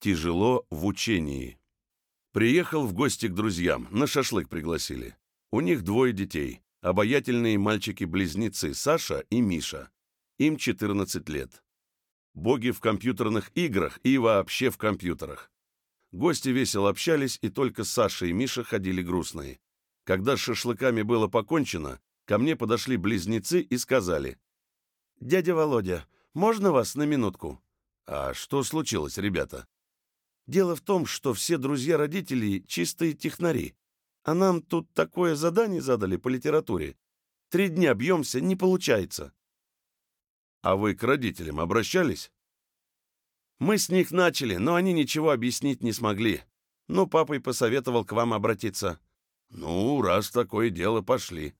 Тяжело в учении. Приехал в гости к друзьям, на шашлык пригласили. У них двое детей, обаятельные мальчики-близнецы Саша и Миша. Им 14 лет. Боги в компьютерных играх и вообще в компьютерах. Гости весело общались, и только Саша и Миша ходили грустные. Когда с шашлыками было покончено, ко мне подошли близнецы и сказали. «Дядя Володя, можно вас на минутку?» «А что случилось, ребята?» Дело в том, что все друзья родителей — чистые технари. А нам тут такое задание задали по литературе. Три дня бьемся, не получается. А вы к родителям обращались? Мы с них начали, но они ничего объяснить не смогли. Ну, папа и посоветовал к вам обратиться. Ну, раз такое дело, пошли.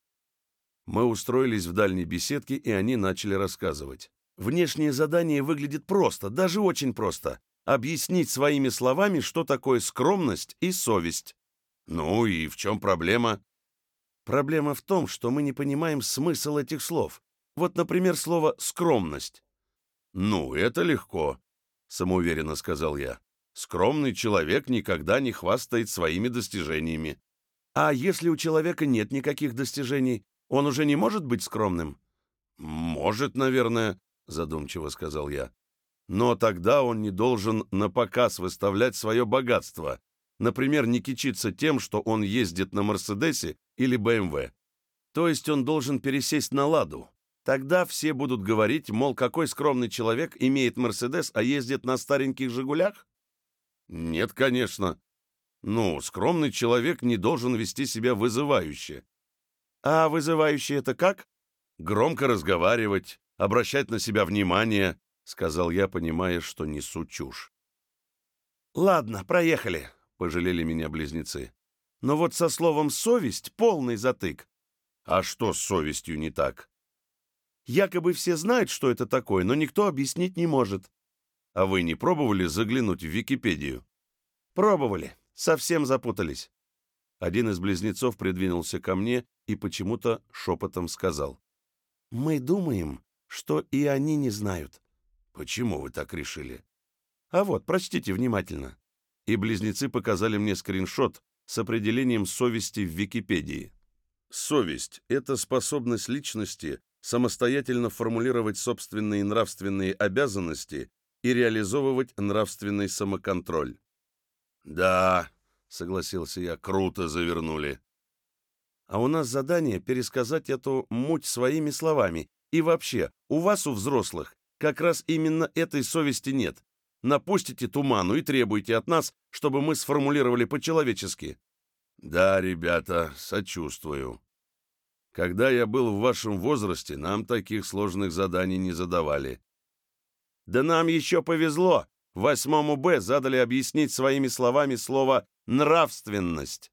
Мы устроились в дальней беседке, и они начали рассказывать. Внешнее задание выглядит просто, даже очень просто объяснить своими словами, что такое скромность и совесть. Ну и в чем проблема? Проблема в том, что мы не понимаем смысл этих слов. Вот, например, слово «скромность». «Ну, это легко», — самоуверенно сказал я. «Скромный человек никогда не хвастает своими достижениями». «А если у человека нет никаких достижений, он уже не может быть скромным?» «Может, наверное», — задумчиво сказал я. Но тогда он не должен на показ выставлять свое богатство. Например, не кичиться тем, что он ездит на Мерседесе или БМВ. То есть он должен пересесть на «Ладу». Тогда все будут говорить, мол, какой скромный человек имеет Мерседес, а ездит на стареньких «Жигулях»? Нет, конечно. Ну, скромный человек не должен вести себя вызывающе. А вызывающе это как? Громко разговаривать, обращать на себя внимание, — сказал я, понимая, что несу чушь. «Ладно, проехали», — пожалели меня близнецы. «Но вот со словом «совесть» полный затык». «А что с совестью не так?» «Якобы все знают, что это такое, но никто объяснить не может». «А вы не пробовали заглянуть в Википедию?» «Пробовали. Совсем запутались». Один из близнецов придвинулся ко мне и почему-то шепотом сказал. «Мы думаем, что и они не знают. Почему вы так решили? А вот, прочтите внимательно. И близнецы показали мне скриншот с определением совести в Википедии. Совесть — это способность личности самостоятельно формулировать собственные нравственные обязанности и реализовывать нравственный самоконтроль. «Да», — согласился я, — «круто завернули». А у нас задание пересказать эту муть своими словами. И вообще, у вас, у взрослых, как раз именно этой совести нет. Напустите туману и требуйте от нас, чтобы мы сформулировали по-человечески. Да, ребята, сочувствую. Когда я был в вашем возрасте, нам таких сложных заданий не задавали. Да нам еще повезло. Восьмому Б задали объяснить своими словами слово «нравственность».